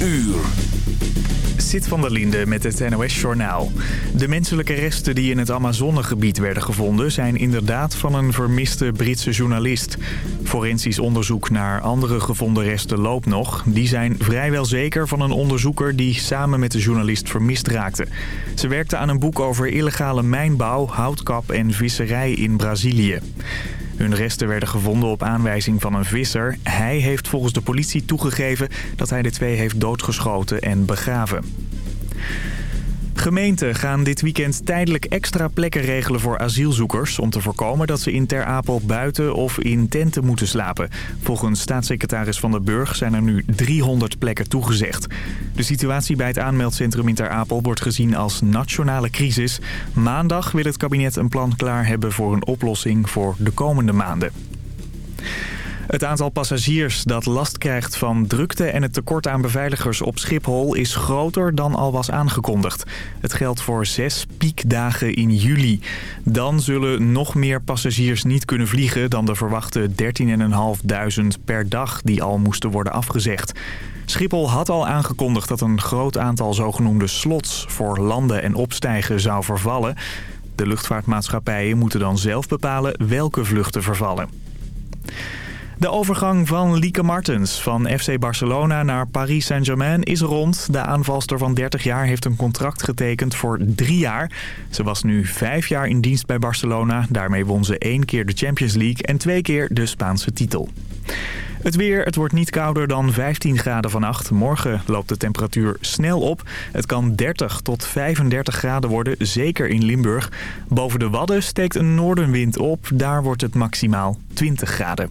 uur. Zit van der Linde met het NOS-journaal. De menselijke resten die in het Amazonegebied werden gevonden... zijn inderdaad van een vermiste Britse journalist. Forensisch onderzoek naar andere gevonden resten loopt nog. Die zijn vrijwel zeker van een onderzoeker... die samen met de journalist vermist raakte. Ze werkte aan een boek over illegale mijnbouw, houtkap en visserij in Brazilië. Hun resten werden gevonden op aanwijzing van een visser. Hij heeft volgens de politie toegegeven dat hij de twee heeft doodgeschoten en begraven. Gemeenten gaan dit weekend tijdelijk extra plekken regelen voor asielzoekers... om te voorkomen dat ze in Ter Apel buiten of in tenten moeten slapen. Volgens staatssecretaris Van der Burg zijn er nu 300 plekken toegezegd. De situatie bij het aanmeldcentrum in Ter Apel wordt gezien als nationale crisis. Maandag wil het kabinet een plan klaar hebben voor een oplossing voor de komende maanden. Het aantal passagiers dat last krijgt van drukte en het tekort aan beveiligers op Schiphol is groter dan al was aangekondigd. Het geldt voor zes piekdagen in juli. Dan zullen nog meer passagiers niet kunnen vliegen dan de verwachte 13.500 per dag die al moesten worden afgezegd. Schiphol had al aangekondigd dat een groot aantal zogenoemde slots voor landen en opstijgen zou vervallen. De luchtvaartmaatschappijen moeten dan zelf bepalen welke vluchten vervallen. De overgang van Lieke Martens van FC Barcelona naar Paris Saint-Germain is rond. De aanvalster van 30 jaar heeft een contract getekend voor drie jaar. Ze was nu vijf jaar in dienst bij Barcelona. Daarmee won ze één keer de Champions League en twee keer de Spaanse titel. Het weer, het wordt niet kouder dan 15 graden vannacht. Morgen loopt de temperatuur snel op. Het kan 30 tot 35 graden worden, zeker in Limburg. Boven de Wadden steekt een noordenwind op. Daar wordt het maximaal 20 graden.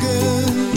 good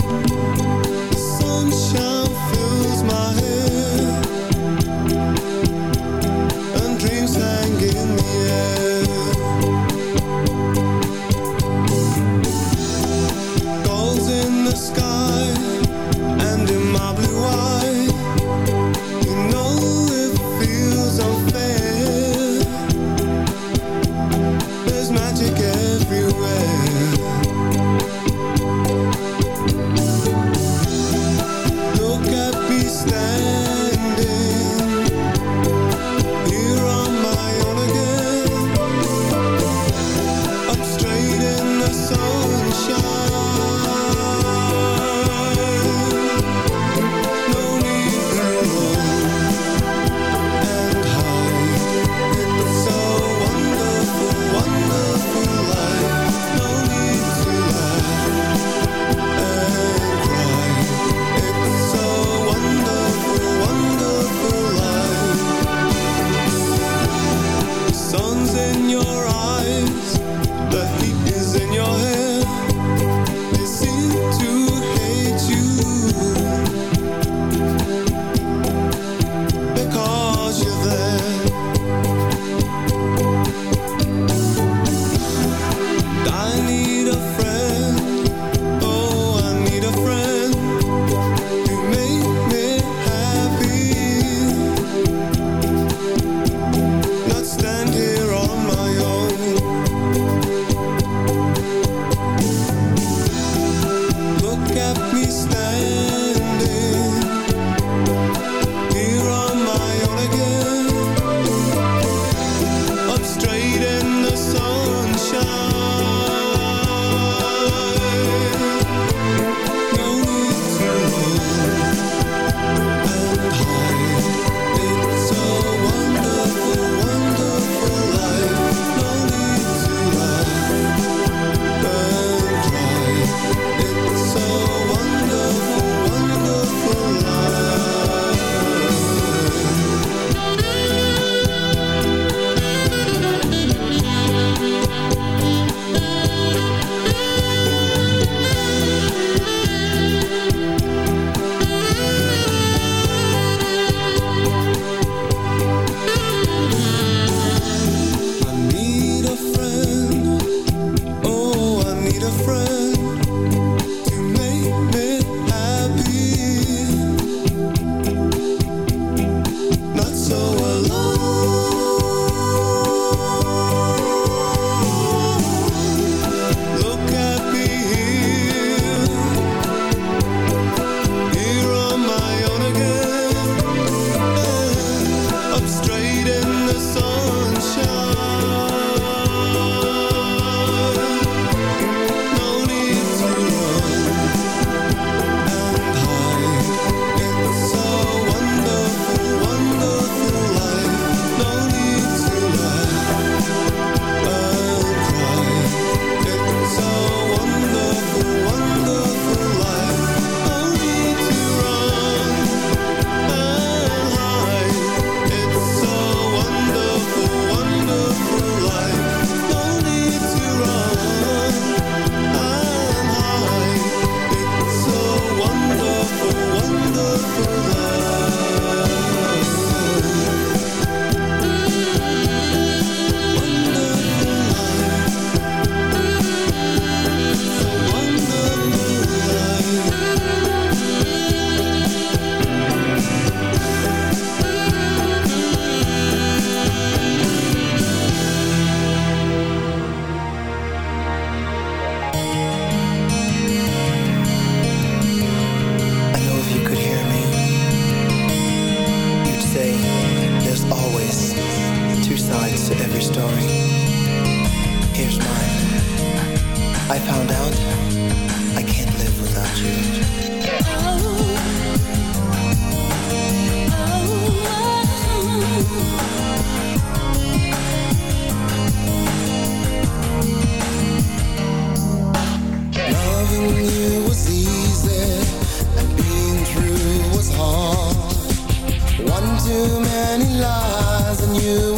you.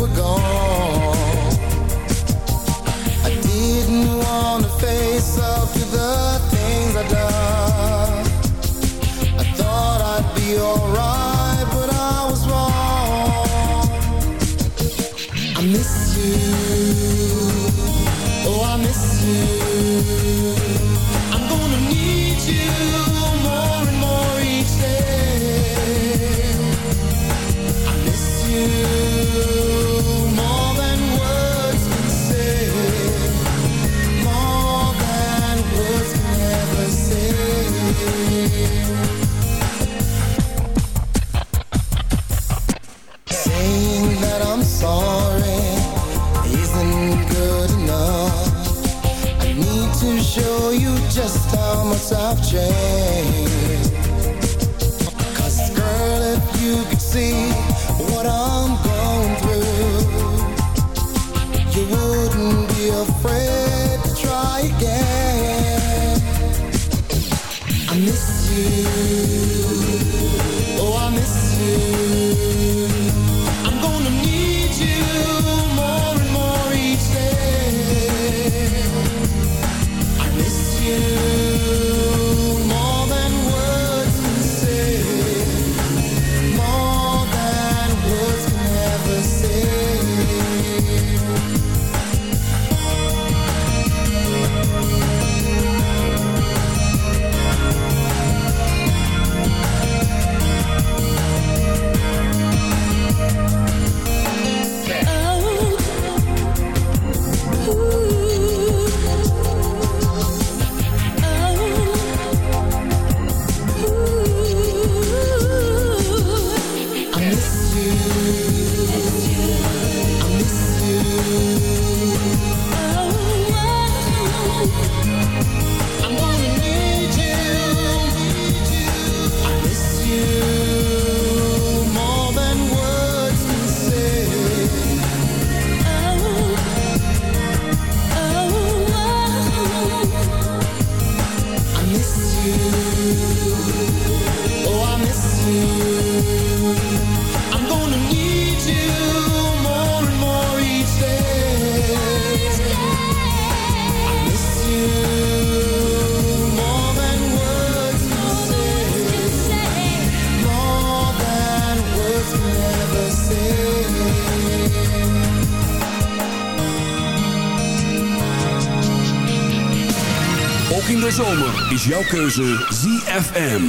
is jouw keuze ZFM.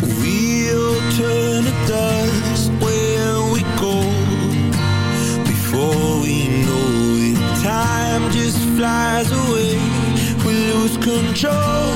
We'll turn to dust when we go. Before we know it, time just flies away. We lose control.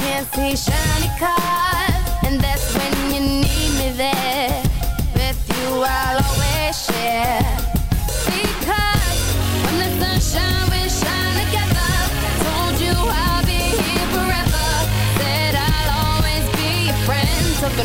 can't see shiny cars And that's when you need me there. With you I'll always share. Because when the shine together Told you I'll be here forever. Said I'll always be your friend Took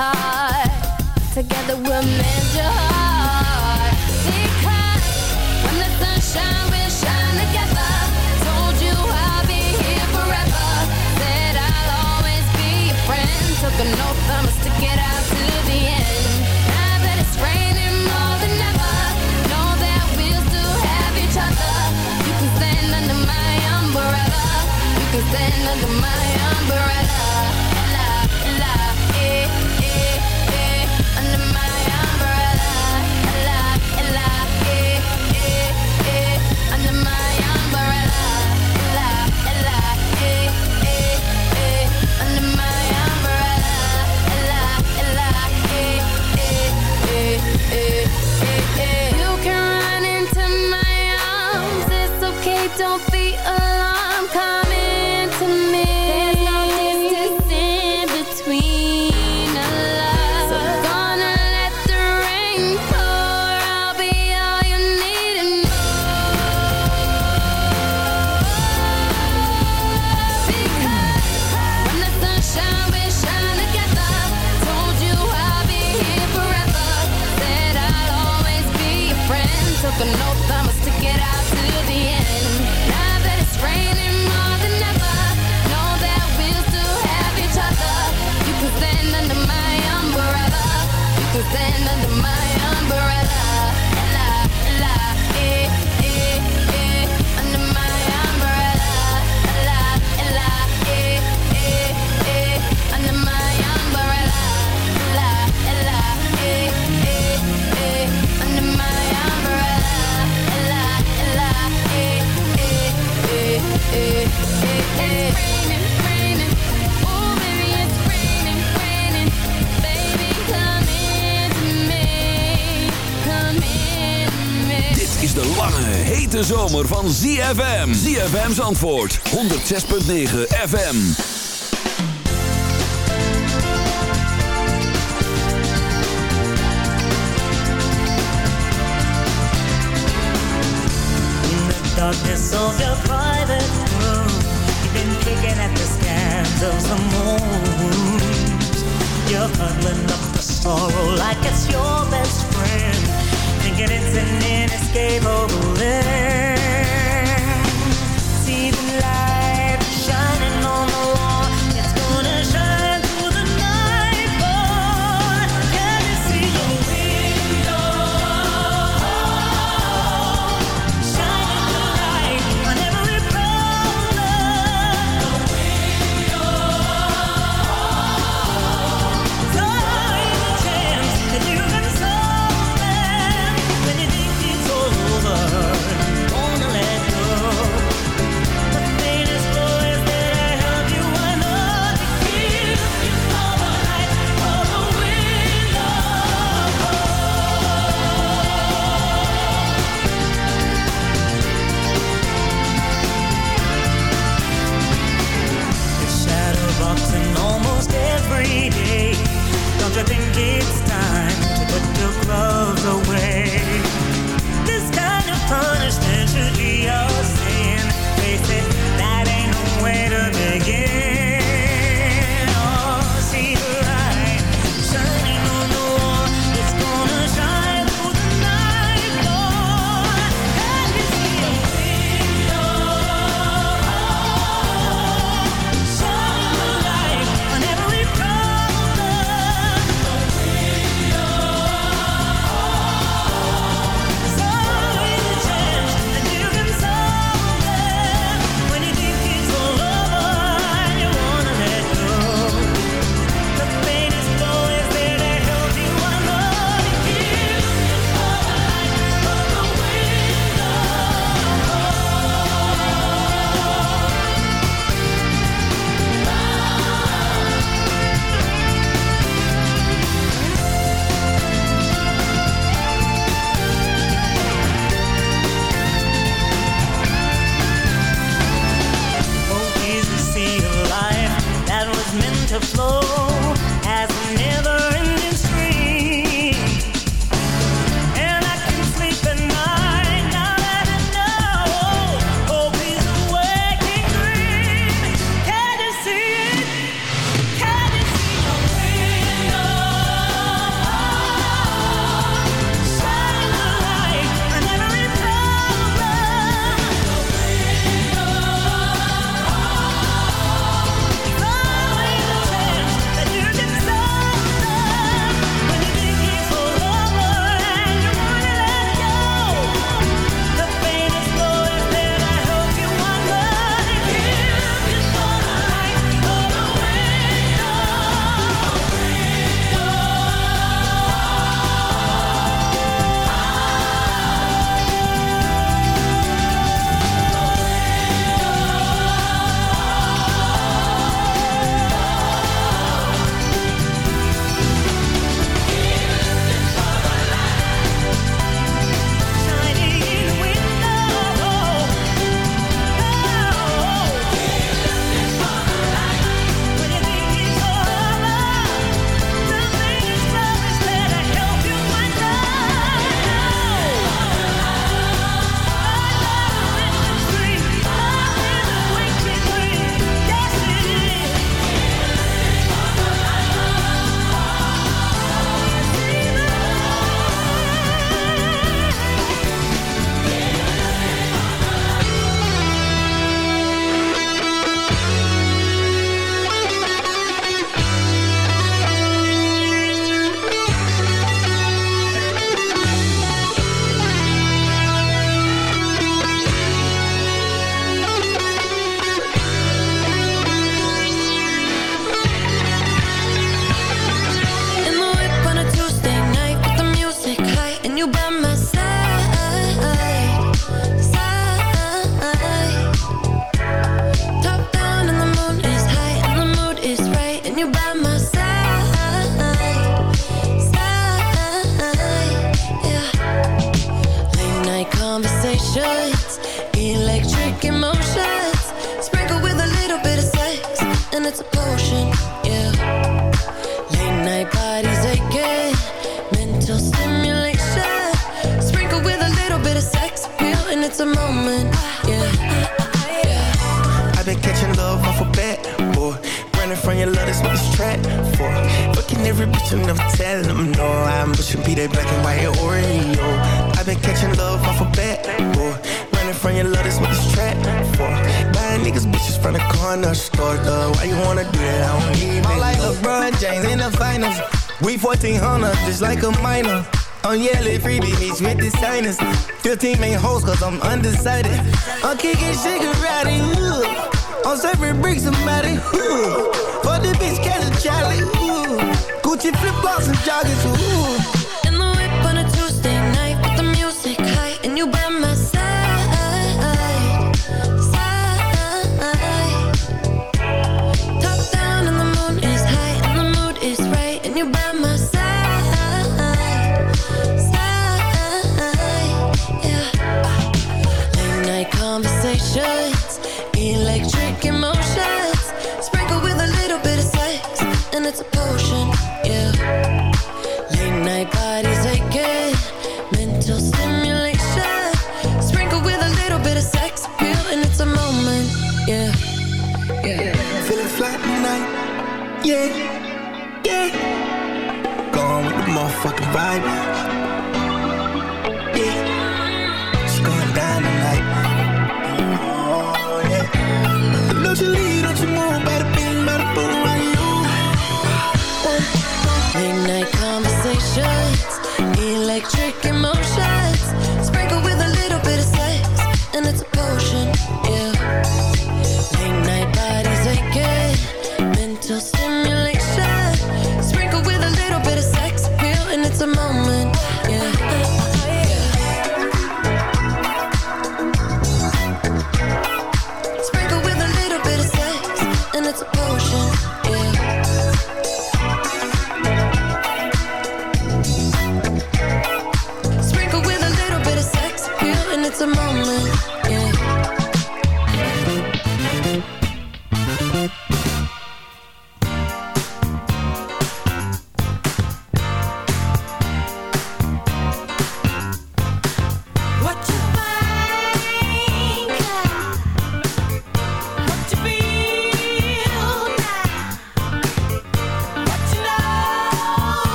heart. Together we'll mend your heart. Dit is de lange, hete zomer van ZFM. ZFM's antwoord. 106.9 FM. In the darkness of your private room. You've been kicking at the scans of moon. You. You're huddling up the sorrow like it's your best friend. thinking it's an inescapable end. See the light. away. wanna do that, I don't even I'm like LeBron James in the finals. We 1400, just like a minor. I'm yelling freebie meets with the signers 15 main hoes cause I'm undecided. I'm kicking cigarette, ooh I'm serving bricks, somebody, ooh For the bitch, catch a Charlie, ooh. Gucci flip-flops and joggers, ooh. Bye.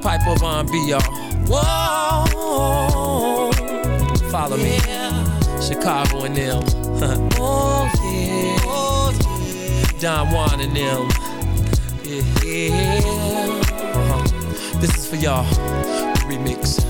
Pied Piper of R&B, y'all. Whoa. Follow me. Chicago and them. oh, yeah. Oh, yeah. Don Juan and them. Yeah. Uh-huh. This is for y'all. Remix.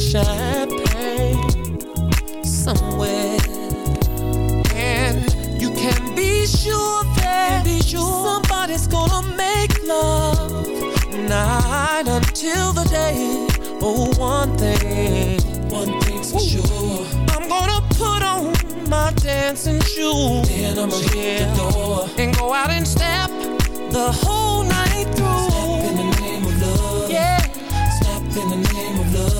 Champagne somewhere. And you can be sure that be sure somebody's gonna make love night until the day. Oh, one thing, one thing's for sure. I'm gonna put on my dancing shoes. Then I'ma hit the door and go out and step the whole night through. Step in the name of love. Yeah. Step in the name of love.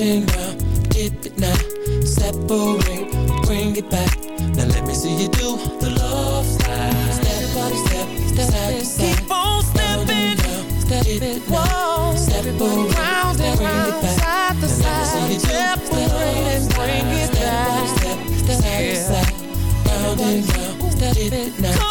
and round. Dip it now, separate, bring it back. Now let me see you do the love slide. Step by step, step side to side. Keep on stepping, step it, whoa. Separate, round and round, side to side. Separate and bring it back. Step, step, side to side, round and round. Step it now.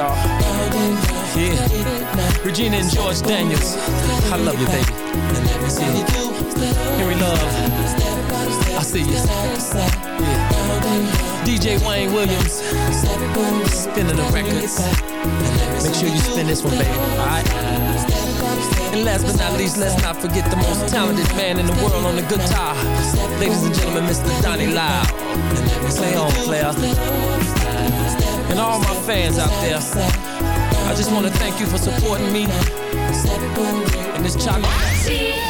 Y'all. Yeah. Regina and George Daniels. I love you, baby. Yeah. Henry Love. I see you. Yeah. DJ Wayne Williams. Spinning the records. Make sure you spin this one, baby. Alright? And last but not least, let's not forget the most talented man in the world on the guitar. Ladies and gentlemen, Mr. Donnie Lyle. Play on, player. And all my fans out there, I just want to thank you for supporting me in this chocolate.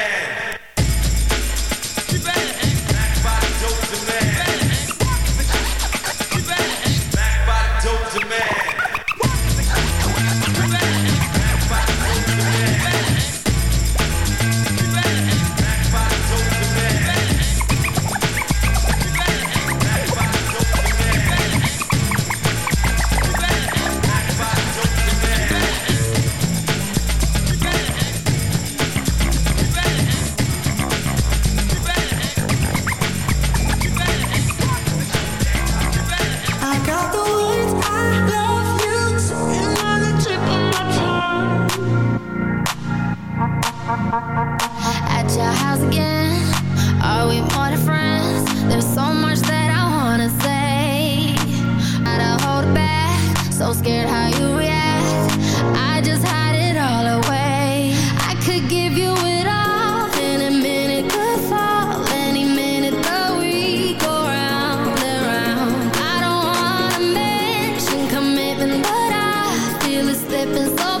Slipping. So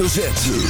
hoofdletter Z.